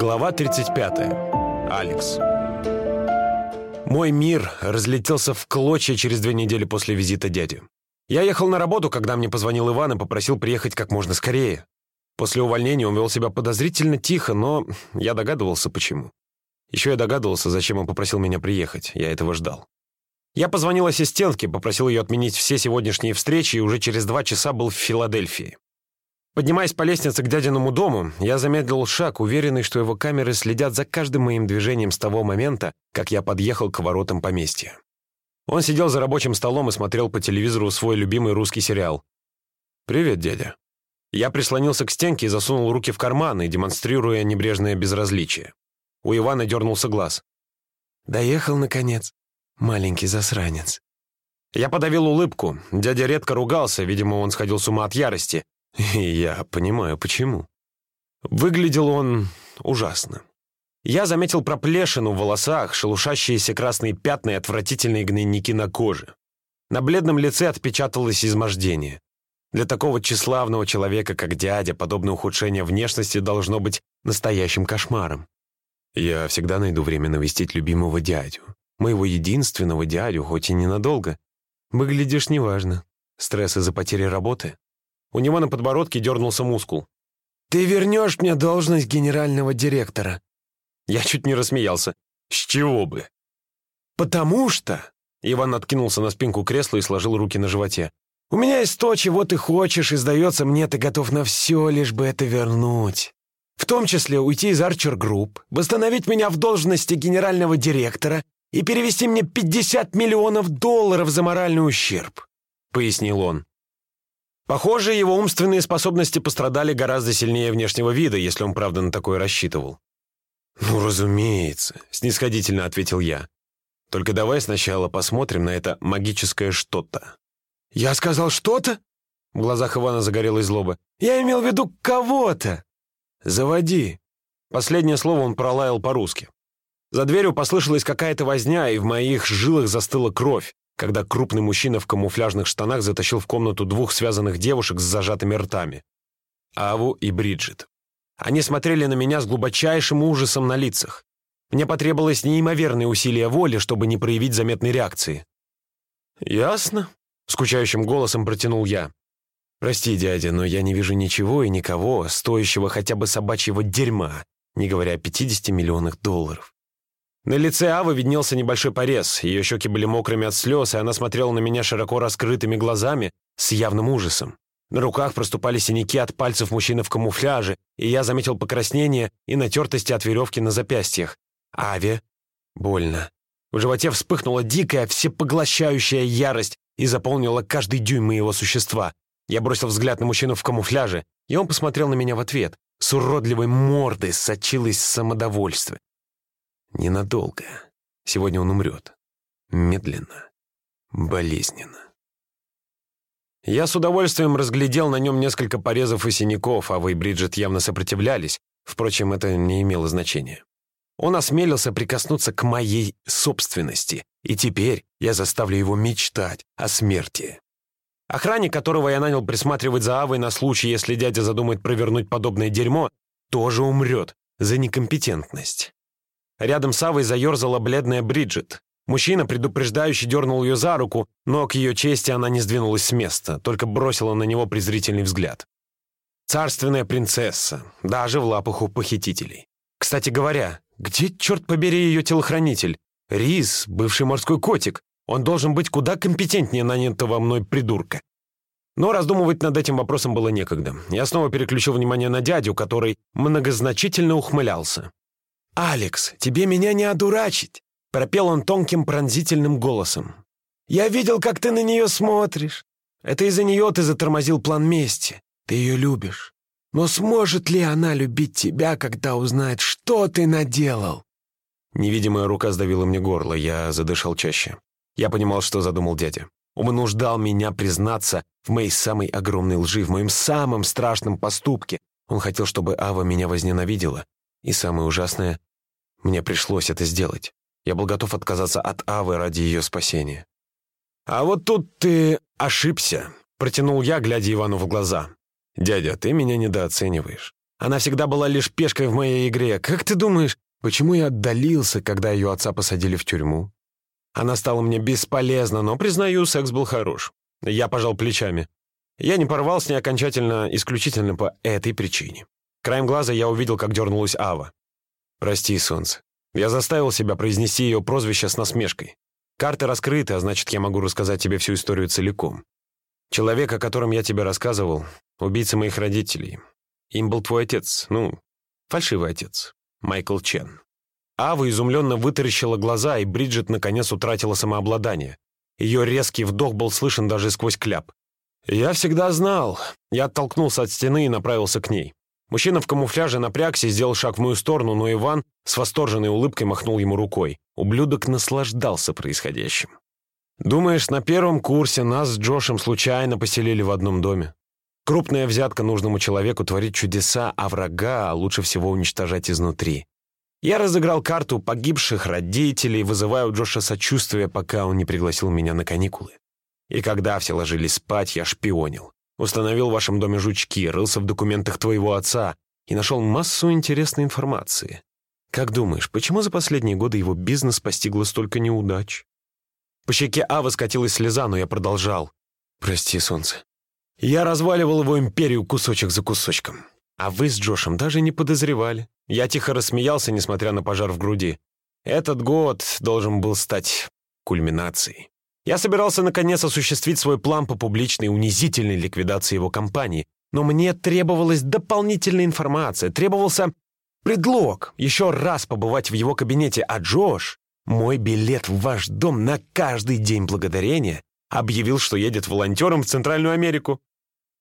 Глава 35. Алекс. Мой мир разлетелся в клочья через две недели после визита дяди. Я ехал на работу, когда мне позвонил Иван и попросил приехать как можно скорее. После увольнения он вел себя подозрительно тихо, но я догадывался, почему. Еще я догадывался, зачем он попросил меня приехать. Я этого ждал. Я позвонил ассистентке, попросил ее отменить все сегодняшние встречи и уже через два часа был в Филадельфии. Поднимаясь по лестнице к дядиному дому, я замедлил шаг, уверенный, что его камеры следят за каждым моим движением с того момента, как я подъехал к воротам поместья. Он сидел за рабочим столом и смотрел по телевизору свой любимый русский сериал. «Привет, дядя». Я прислонился к стенке и засунул руки в карманы, демонстрируя небрежное безразличие. У Ивана дернулся глаз. «Доехал, наконец, маленький засранец». Я подавил улыбку. Дядя редко ругался, видимо, он сходил с ума от ярости, и я понимаю, почему. Выглядел он ужасно. Я заметил проплешину в волосах, шелушащиеся красные пятна и отвратительные гнойники на коже. На бледном лице отпечаталось измождение. Для такого тщеславного человека, как дядя, подобное ухудшение внешности должно быть настоящим кошмаром. Я всегда найду время навестить любимого дядю. Моего единственного дядю, хоть и ненадолго. Выглядишь неважно. Стресс из-за потери работы? У него на подбородке дернулся мускул. «Ты вернешь мне должность генерального директора?» Я чуть не рассмеялся. «С чего бы?» «Потому что...» Иван откинулся на спинку кресла и сложил руки на животе. «У меня есть то, чего ты хочешь, и, сдается мне, ты готов на все, лишь бы это вернуть. В том числе уйти из Арчер Групп, восстановить меня в должности генерального директора и перевести мне 50 миллионов долларов за моральный ущерб», — пояснил он. Похоже, его умственные способности пострадали гораздо сильнее внешнего вида, если он правда на такое рассчитывал. «Ну, разумеется», — снисходительно ответил я. «Только давай сначала посмотрим на это магическое что-то». «Я сказал что-то?» В глазах Ивана загорелась злоба. «Я имел в виду кого-то». «Заводи». Последнее слово он пролаял по-русски. За дверью послышалась какая-то возня, и в моих жилах застыла кровь когда крупный мужчина в камуфляжных штанах затащил в комнату двух связанных девушек с зажатыми ртами. Аву и Бриджит. Они смотрели на меня с глубочайшим ужасом на лицах. Мне потребовалось неимоверные усилия воли, чтобы не проявить заметной реакции. «Ясно», — скучающим голосом протянул я. «Прости, дядя, но я не вижу ничего и никого, стоящего хотя бы собачьего дерьма, не говоря о 50 миллионах долларов. На лице Авы виднелся небольшой порез, ее щеки были мокрыми от слез, и она смотрела на меня широко раскрытыми глазами с явным ужасом. На руках проступали синяки от пальцев мужчины в камуфляже, и я заметил покраснение и натертости от веревки на запястьях. Аве больно. В животе вспыхнула дикая, всепоглощающая ярость и заполнила каждый дюйм моего существа. Я бросил взгляд на мужчину в камуфляже, и он посмотрел на меня в ответ. С уродливой мордой сочилось самодовольство. Ненадолго. Сегодня он умрет. Медленно. Болезненно. Я с удовольствием разглядел на нем несколько порезов и синяков, а вы Бриджит явно сопротивлялись. Впрочем, это не имело значения. Он осмелился прикоснуться к моей собственности, и теперь я заставлю его мечтать о смерти. Охранник, которого я нанял присматривать за Авой на случай, если дядя задумает провернуть подобное дерьмо, тоже умрет за некомпетентность. Рядом с Авой заерзала бледная Бриджит. Мужчина, предупреждающий, дернул ее за руку, но к ее чести она не сдвинулась с места, только бросила на него презрительный взгляд. Царственная принцесса, даже в лапах у похитителей. Кстати говоря, где, черт побери, ее телохранитель? Рис, бывший морской котик. Он должен быть куда компетентнее нанятого мной придурка. Но раздумывать над этим вопросом было некогда. Я снова переключил внимание на дядю, который многозначительно ухмылялся. «Алекс, тебе меня не одурачить!» — пропел он тонким пронзительным голосом. «Я видел, как ты на нее смотришь. Это из-за нее ты затормозил план мести. Ты ее любишь. Но сможет ли она любить тебя, когда узнает, что ты наделал?» Невидимая рука сдавила мне горло, я задышал чаще. Я понимал, что задумал дядя. Он вынуждал меня признаться в моей самой огромной лжи, в моем самом страшном поступке. Он хотел, чтобы Ава меня возненавидела, и самое ужасное, мне пришлось это сделать. Я был готов отказаться от Авы ради ее спасения. «А вот тут ты ошибся», — протянул я, глядя Ивану в глаза. «Дядя, ты меня недооцениваешь. Она всегда была лишь пешкой в моей игре. Как ты думаешь, почему я отдалился, когда ее отца посадили в тюрьму? Она стала мне бесполезна, но, признаю, секс был хорош. Я пожал плечами. Я не порвал с ней окончательно исключительно по этой причине. Краем глаза я увидел, как дернулась Ава. «Прости, солнце. Я заставил себя произнести ее прозвище с насмешкой. Карты раскрыты, а значит, я могу рассказать тебе всю историю целиком. Человек, о котором я тебе рассказывал, убийца моих родителей. Им был твой отец, ну, фальшивый отец, Майкл Чен. Ава изумленно вытаращила глаза, и Бриджит наконец утратила самообладание. Ее резкий вдох был слышен даже сквозь кляп. «Я всегда знал». Я оттолкнулся от стены и направился к ней. Мужчина в камуфляже напрягся сделал шаг в мою сторону, но Иван с восторженной улыбкой махнул ему рукой. Ублюдок наслаждался происходящим. «Думаешь, на первом курсе нас с Джошем случайно поселили в одном доме? Крупная взятка нужному человеку творит чудеса, а врага лучше всего уничтожать изнутри. Я разыграл карту погибших родителей, вызывая у Джоша сочувствие, пока он не пригласил меня на каникулы. И когда все ложились спать, я шпионил. Установил в вашем доме жучки, рылся в документах твоего отца и нашел массу интересной информации. Как думаешь, почему за последние годы его бизнес постигло столько неудач? По щеке Авы скатилась слеза, но я продолжал. «Прости, солнце. Я разваливал его империю кусочек за кусочком. А вы с Джошем даже не подозревали. Я тихо рассмеялся, несмотря на пожар в груди. Этот год должен был стать кульминацией. Я собирался наконец осуществить свой план по публичной унизительной ликвидации его компании, но мне требовалась дополнительная информация, требовался предлог еще раз побывать в его кабинете, а Джош, мой билет в ваш дом на каждый день благодарения, объявил, что едет волонтером в Центральную Америку.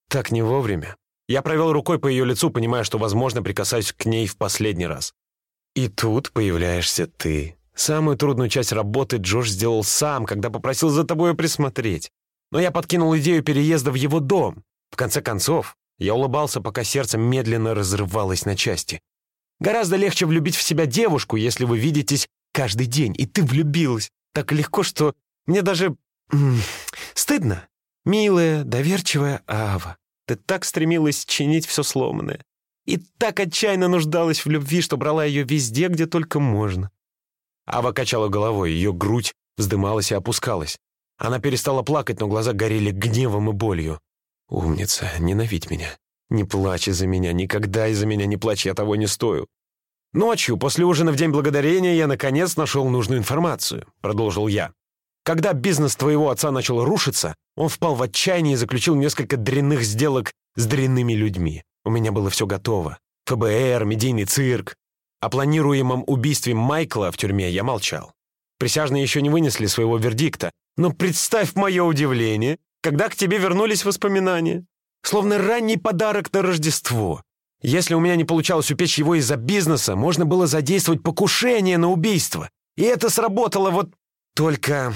Так не вовремя. Я провел рукой по ее лицу, понимая, что, возможно, прикасаюсь к ней в последний раз. И тут появляешься ты. Самую трудную часть работы Джош сделал сам, когда попросил за тобой присмотреть. Но я подкинул идею переезда в его дом. В конце концов, я улыбался, пока сердце медленно разрывалось на части. Гораздо легче влюбить в себя девушку, если вы видитесь каждый день, и ты влюбилась. Так легко, что мне даже... Стыдно. Милая, доверчивая Ава. Ты так стремилась чинить все сломанное. И так отчаянно нуждалась в любви, что брала ее везде, где только можно. Ава качала головой, ее грудь вздымалась и опускалась. Она перестала плакать, но глаза горели гневом и болью. «Умница, ненавидь меня. Не плачь из-за меня, никогда из-за меня не плачь, я того не стою». «Ночью, после ужина в День Благодарения, я наконец нашел нужную информацию», — продолжил я. Когда бизнес твоего отца начал рушиться, он впал в отчаяние и заключил несколько дрянных сделок с дрянными людьми. У меня было все готово. ФБР, медийный цирк. О планируемом убийстве Майкла в тюрьме я молчал. Присяжные еще не вынесли своего вердикта. Но представь мое удивление, когда к тебе вернулись воспоминания. Словно ранний подарок на Рождество. Если у меня не получалось упечь его из-за бизнеса, можно было задействовать покушение на убийство. И это сработало вот только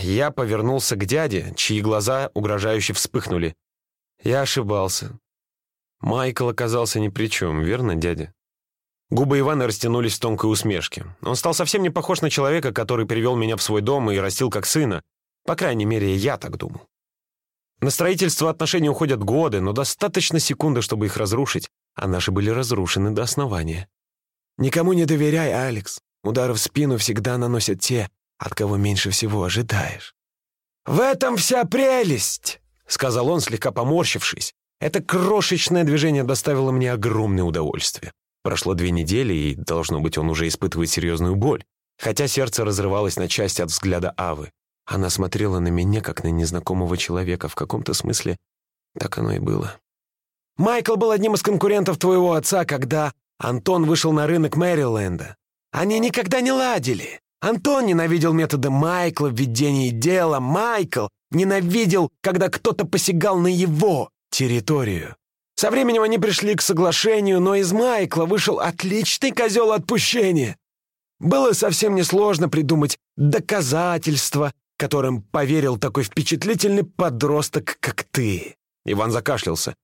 я повернулся к дяде, чьи глаза угрожающе вспыхнули. Я ошибался. Майкл оказался ни при чем, верно, дядя? Губы Ивана растянулись в тонкой усмешке. Он стал совсем не похож на человека, который привел меня в свой дом и растил как сына. По крайней мере, я так думал. На строительство отношений уходят годы, но достаточно секунды, чтобы их разрушить, а наши были разрушены до основания. Никому не доверяй, Алекс. Удары в спину всегда наносят те, от кого меньше всего ожидаешь. «В этом вся прелесть!» — сказал он, слегка поморщившись. Это крошечное движение доставило мне огромное удовольствие. Прошло две недели, и, должно быть, он уже испытывает серьезную боль. Хотя сердце разрывалось на части от взгляда Авы. Она смотрела на меня, как на незнакомого человека. В каком-то смысле так оно и было. «Майкл был одним из конкурентов твоего отца, когда Антон вышел на рынок Мэриленда. Они никогда не ладили. Антон ненавидел методы Майкла в ведении дела. Майкл ненавидел, когда кто-то посягал на его территорию. Со временем они пришли к соглашению, но из Майкла вышел отличный козел отпущения. Было совсем несложно придумать доказательства, которым поверил такой впечатлительный подросток, как ты. Иван закашлялся.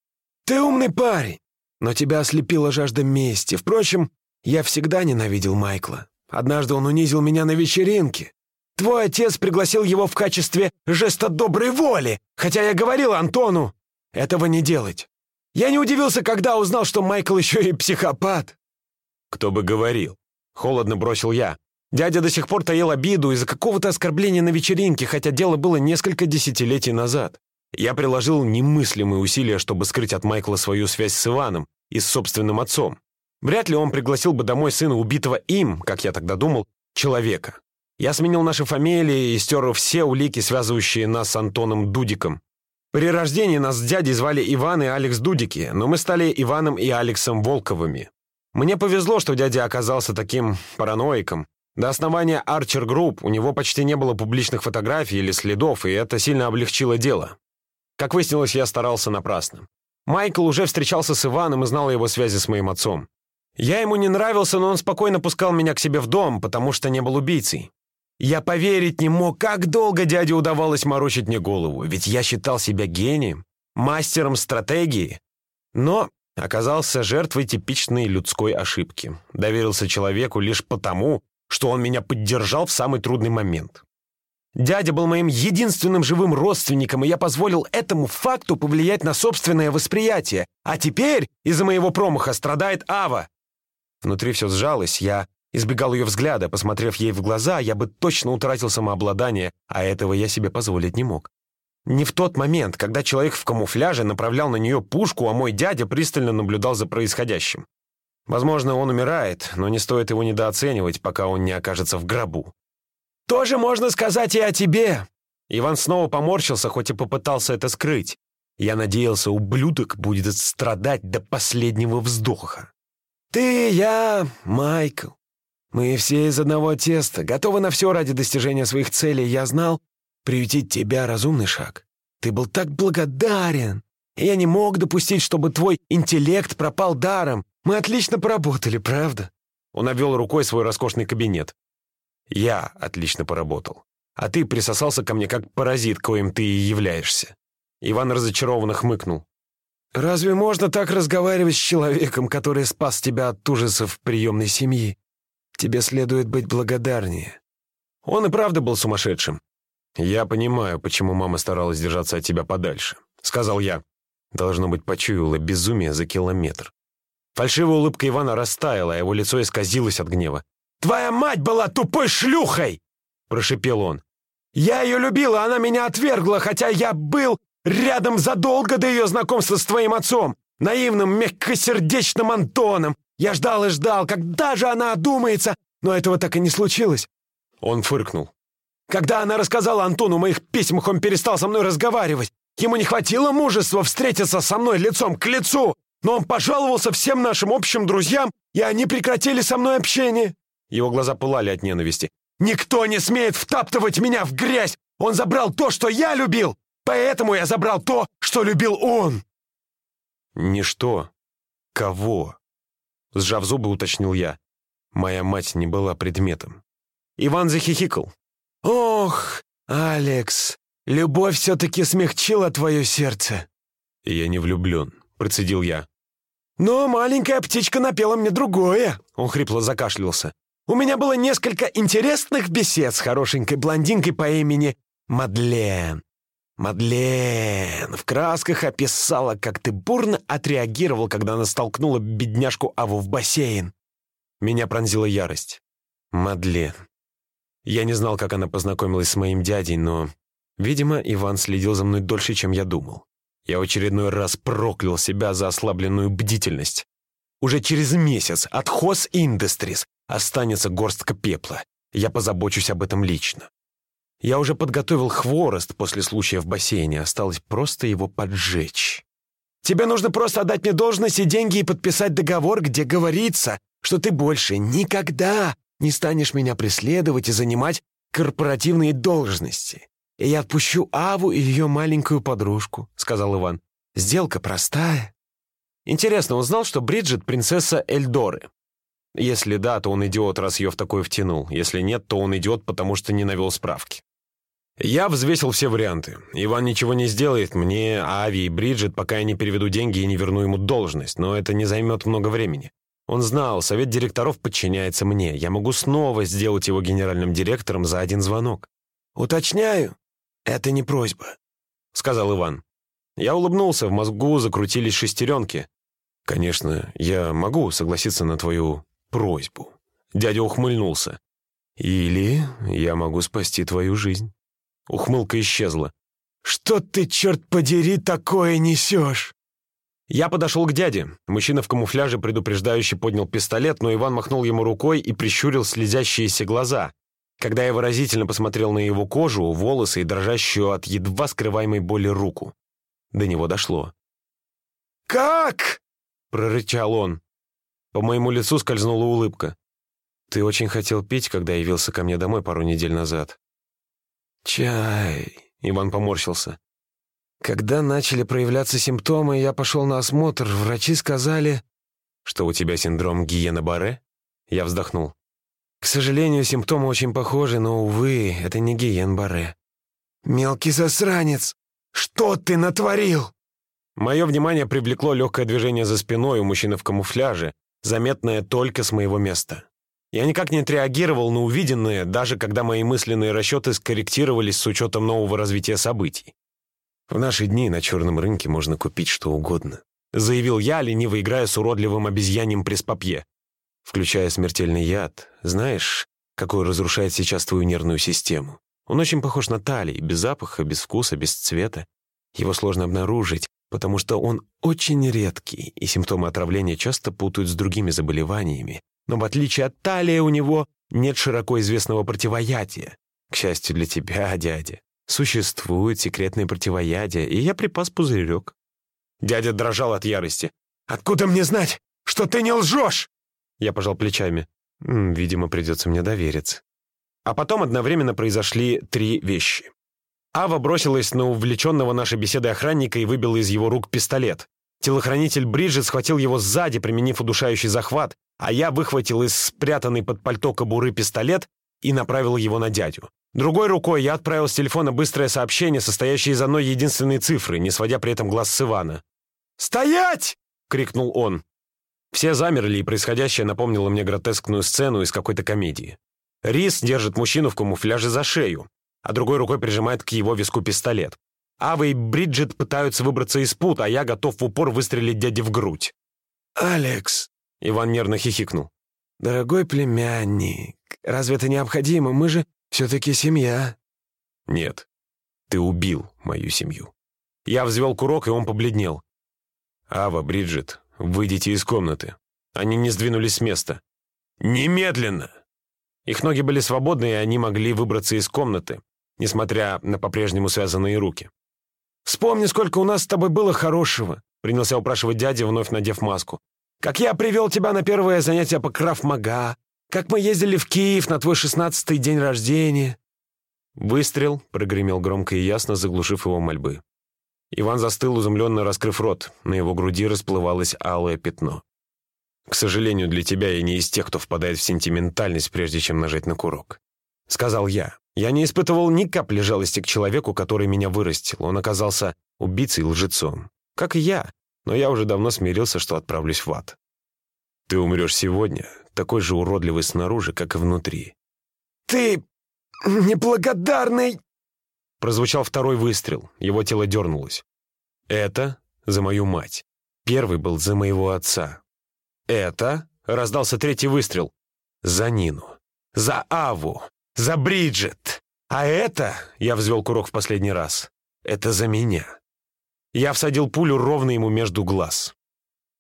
Ты умный парень, но тебя ослепила жажда мести. Впрочем, я всегда ненавидел Майкла. Однажды он унизил меня на вечеринке. Твой отец пригласил его в качестве жеста доброй воли, хотя я говорил Антону этого не делать. Я не удивился, когда узнал, что Майкл еще и психопат». «Кто бы говорил?» — холодно бросил я. Дядя до сих пор таил обиду из-за какого-то оскорбления на вечеринке, хотя дело было несколько десятилетий назад. Я приложил немыслимые усилия, чтобы скрыть от Майкла свою связь с Иваном и с собственным отцом. Вряд ли он пригласил бы домой сына убитого им, как я тогда думал, человека. Я сменил наши фамилии и стер все улики, связывающие нас с Антоном Дудиком. При рождении нас с дядей звали Иван и Алекс Дудики, но мы стали Иваном и Алексом Волковыми. Мне повезло, что дядя оказался таким параноиком. До основания Archer Group у него почти не было публичных фотографий или следов, и это сильно облегчило дело. Как выяснилось, я старался напрасно. Майкл уже встречался с Иваном и знал его связи с моим отцом. Я ему не нравился, но он спокойно пускал меня к себе в дом, потому что не был убийцей. Я поверить не мог, как долго дяде удавалось морочить мне голову, ведь я считал себя гением, мастером стратегии. Но оказался жертвой типичной людской ошибки. Доверился человеку лишь потому, что он меня поддержал в самый трудный момент. Дядя был моим единственным живым родственником, и я позволил этому факту повлиять на собственное восприятие. А теперь из-за моего промаха страдает Ава. Внутри все сжалось, я избегал ее взгляда, посмотрев ей в глаза, я бы точно утратил самообладание, а этого я себе позволить не мог. Не в тот момент, когда человек в камуфляже направлял на нее пушку, а мой дядя пристально наблюдал за происходящим. Возможно, он умирает, но не стоит его недооценивать, пока он не окажется в гробу. «Тоже можно сказать и о тебе!» Иван снова поморщился, хоть и попытался это скрыть. Я надеялся, ублюдок будет страдать до последнего вздоха. «Ты, я, Майкл. Мы все из одного теста, готовы на все ради достижения своих целей. Я знал, приютить тебя — разумный шаг. Ты был так благодарен. И я не мог допустить, чтобы твой интеллект пропал даром. Мы отлично поработали, правда?» Он обвел рукой свой роскошный кабинет. «Я отлично поработал. А ты присосался ко мне как паразит, коим ты и являешься». Иван разочарованно хмыкнул. «Разве можно так разговаривать с человеком, который спас тебя от ужасов приемной семьи? Тебе следует быть благодарнее». Он и правда был сумасшедшим. «Я понимаю, почему мама старалась держаться от тебя подальше», — сказал я. Должно быть, почуяла безумие за километр. Фальшивая улыбка Ивана растаяла, а его лицо исказилось от гнева. «Твоя мать была тупой шлюхой!» — прошипел он. «Я ее любила, она меня отвергла, хотя я был Рядом задолго до ее знакомства с твоим отцом, наивным, мягкосердечным Антоном. Я ждал и ждал, когда же она одумается, но этого так и не случилось». Он фыркнул. «Когда она рассказала Антону о моих письмах, он перестал со мной разговаривать. Ему не хватило мужества встретиться со мной лицом к лицу, но он пожаловался всем нашим общим друзьям, и они прекратили со мной общение». Его глаза пылали от ненависти. «Никто не смеет втаптывать меня в грязь! Он забрал то, что я любил! Поэтому я забрал то, что любил он!» «Ничто. Кого?» Сжав зубы, уточнил я. Моя мать не была предметом. Иван захихикал. «Ох, Алекс, любовь все-таки смягчила твое сердце!» «Я не влюблен», — процедил я. «Но маленькая птичка напела мне другое», — он хрипло закашлялся. «У меня было несколько интересных бесед с хорошенькой блондинкой по имени Мадлен. Мадлен в красках описала, как ты бурно отреагировал, когда она столкнула бедняжку Аву в бассейн. Меня пронзила ярость. Мадлен. Я не знал, как она познакомилась с моим дядей, но, видимо, Иван следил за мной дольше, чем я думал. Я в очередной раз проклял себя за ослабленную бдительность. Уже через месяц от Хос Industries останется горстка пепла. Я позабочусь об этом лично. Я уже подготовил хворост после случая в бассейне, осталось просто его поджечь. Тебе нужно просто отдать мне должность и деньги и подписать договор, где говорится, что ты больше никогда не станешь меня преследовать и занимать корпоративные должности. И я отпущу Аву и ее маленькую подружку», — сказал Иван. «Сделка простая». Интересно, он знал, что Бриджит — принцесса Эльдоры? Если да, то он идиот, раз ее в такое втянул. Если нет, то он идиот, потому что не навел справки. Я взвесил все варианты. Иван ничего не сделает мне, Ави и Бриджит, пока я не переведу деньги и не верну ему должность, но это не займет много времени. Он знал, совет директоров подчиняется мне. Я могу снова сделать его генеральным директором за один звонок. «Уточняю, это не просьба», — сказал Иван. Я улыбнулся, в мозгу закрутились шестеренки. «Конечно, я могу согласиться на твою просьбу». Дядя ухмыльнулся. «Или я могу спасти твою жизнь». Ухмылка исчезла. «Что ты, черт подери, такое несешь?» Я подошел к дяде. Мужчина в камуфляже предупреждающе поднял пистолет, но Иван махнул ему рукой и прищурил слезящиеся глаза. Когда я выразительно посмотрел на его кожу, волосы и дрожащую от едва скрываемой боли руку. До него дошло. «Как?» — прорычал он. По моему лицу скользнула улыбка. «Ты очень хотел пить, когда явился ко мне домой пару недель назад». «Чай», — Иван поморщился. Когда начали проявляться симптомы, я пошел на осмотр. Врачи сказали... Что у тебя синдром Гиена-Барре? Я вздохнул. К сожалению, симптомы очень похожи, но, увы, это не Гиен-Барре. «Мелкий засранец! Что ты натворил?» Мое внимание привлекло легкое движение за спиной у мужчины в камуфляже, заметное только с моего места. Я никак не отреагировал на увиденное, даже когда мои мысленные расчеты скорректировались с учетом нового развития событий. В наши дни на черном рынке можно купить что угодно», — заявил я, лениво играя с уродливым обезьяньем преспапье, включая смертельный яд. Знаешь, какой разрушает сейчас твою нервную систему? Он очень похож на талий, без запаха, без вкуса, без цвета. Его сложно обнаружить, потому что он очень редкий, и симптомы отравления часто путают с другими заболеваниями. Но в отличие от талия у него нет широко известного противоядия. К счастью для тебя, дядя. Существует секретное противоядие, и я припас пузырек». Дядя дрожал от ярости. «Откуда мне знать, что ты не лжешь?» Я пожал плечами. «Видимо, придется мне довериться». А потом одновременно произошли три вещи. Ава бросилась на увлеченного нашей беседой охранника и выбила из его рук пистолет. Телохранитель Бриджит схватил его сзади, применив удушающий захват, а я выхватил из спрятанной под пальто кобуры пистолет и направил его на дядю. Другой рукой я отправил с телефона быстрое сообщение, состоящее из одной единственной цифры, не сводя при этом глаз с Ивана. «Стоять!» — крикнул он. Все замерли, и происходящее напомнило мне гротескную сцену из какой-то комедии. Рис держит мужчину в камуфляже за шею, а другой рукой прижимает к его виску пистолет. Ава и Бриджит пытаются выбраться из пут, а я готов в упор выстрелить дяде в грудь. «Алекс!» — Иван нервно хихикнул. «Дорогой племянник, разве это необходимо? Мы же все-таки семья». «Нет, ты убил мою семью». Я взвел курок, и он побледнел. «Ава, Бриджит, выйдите из комнаты». Они не сдвинулись с места. «Немедленно!» Их ноги были свободны, и они могли выбраться из комнаты, несмотря на по-прежнему связанные руки. «Вспомни, сколько у нас с тобой было хорошего», — принялся упрашивать дядя, вновь надев маску. «Как я привел тебя на первое занятие по крафмага, как мы ездили в Киев на твой шестнадцатый день рождения». Выстрел прогремел громко и ясно, заглушив его мольбы. Иван застыл, изумленно раскрыв рот. На его груди расплывалось алое пятно. «К сожалению, для тебя я не из тех, кто впадает в сентиментальность, прежде чем нажать на курок», — сказал я. Я не испытывал ни капли жалости к человеку, который меня вырастил. Он оказался убийцей и лжецом. Как и я, но я уже давно смирился, что отправлюсь в ад. Ты умрешь сегодня, такой же уродливый снаружи, как и внутри. «Ты неблагодарный!» Прозвучал второй выстрел, его тело дернулось. «Это за мою мать. Первый был за моего отца. Это...» — раздался третий выстрел. «За Нину. За Аву. За Бриджит. А это...» — я взвел курок в последний раз. «Это за меня». Я всадил пулю ровно ему между глаз.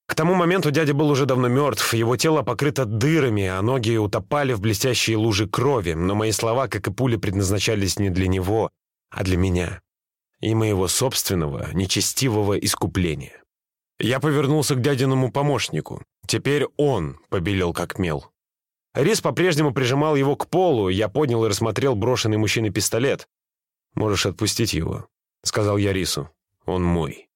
К тому моменту дядя был уже давно мертв, его тело покрыто дырами, а ноги утопали в блестящие лужи крови, но мои слова, как и пули, предназначались не для него, а для меня и моего собственного нечестивого искупления. Я повернулся к дядиному помощнику. Теперь он побелел как мел. Рис по-прежнему прижимал его к полу, я поднял и рассмотрел брошенный мужчиной пистолет. «Можешь отпустить его», — сказал я Рису. «Он мой».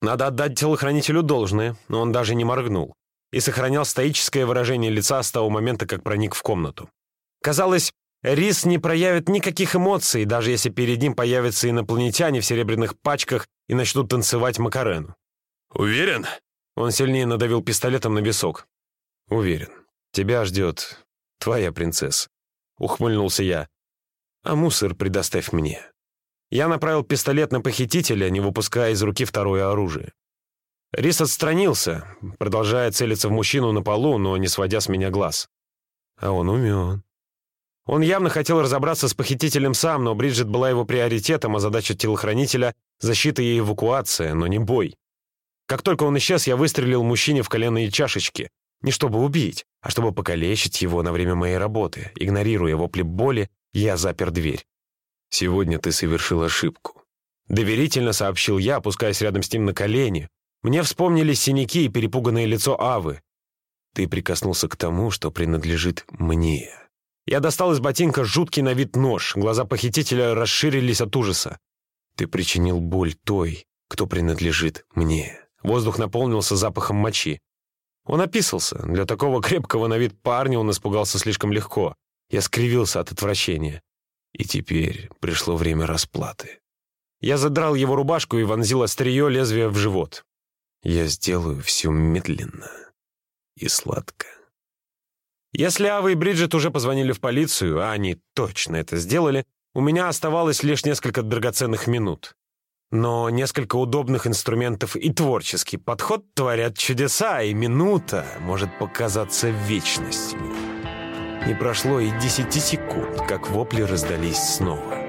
Надо отдать телохранителю должное, но он даже не моргнул и сохранял стоическое выражение лица с того момента, как проник в комнату. Казалось, Рис не проявит никаких эмоций, даже если перед ним появятся инопланетяне в серебряных пачках и начнут танцевать Макарену. «Уверен?» Он сильнее надавил пистолетом на висок. «Уверен. Тебя ждет твоя принцесса», — ухмыльнулся я. «А мусор предоставь мне». Я направил пистолет на похитителя, не выпуская из руки второе оружие. Рис отстранился, продолжая целиться в мужчину на полу, но не сводя с меня глаз. А он умен. Он явно хотел разобраться с похитителем сам, но Бриджит была его приоритетом, а задача телохранителя — защита и эвакуация, но не бой. Как только он исчез, я выстрелил мужчине в коленные чашечки. Не чтобы убить, а чтобы покалечить его на время моей работы. Игнорируя вопли боли, я запер дверь. «Сегодня ты совершил ошибку», — доверительно сообщил я, опускаясь рядом с ним на колени. Мне вспомнились синяки и перепуганное лицо Авы. «Ты прикоснулся к тому, что принадлежит мне». Я достал из ботинка жуткий на вид нож. Глаза похитителя расширились от ужаса. «Ты причинил боль той, кто принадлежит мне». Воздух наполнился запахом мочи. Он описался. Для такого крепкого на вид парня он испугался слишком легко. Я скривился от отвращения. И теперь пришло время расплаты. Я задрал его рубашку и вонзил острие лезвия в живот. Я сделаю все медленно и сладко. Если Ава и Бриджит уже позвонили в полицию, а они точно это сделали, у меня оставалось лишь несколько драгоценных минут. Но несколько удобных инструментов и творческий подход творят чудеса, и минута может показаться вечностью. Не прошло и десяти секунд, как вопли раздались снова.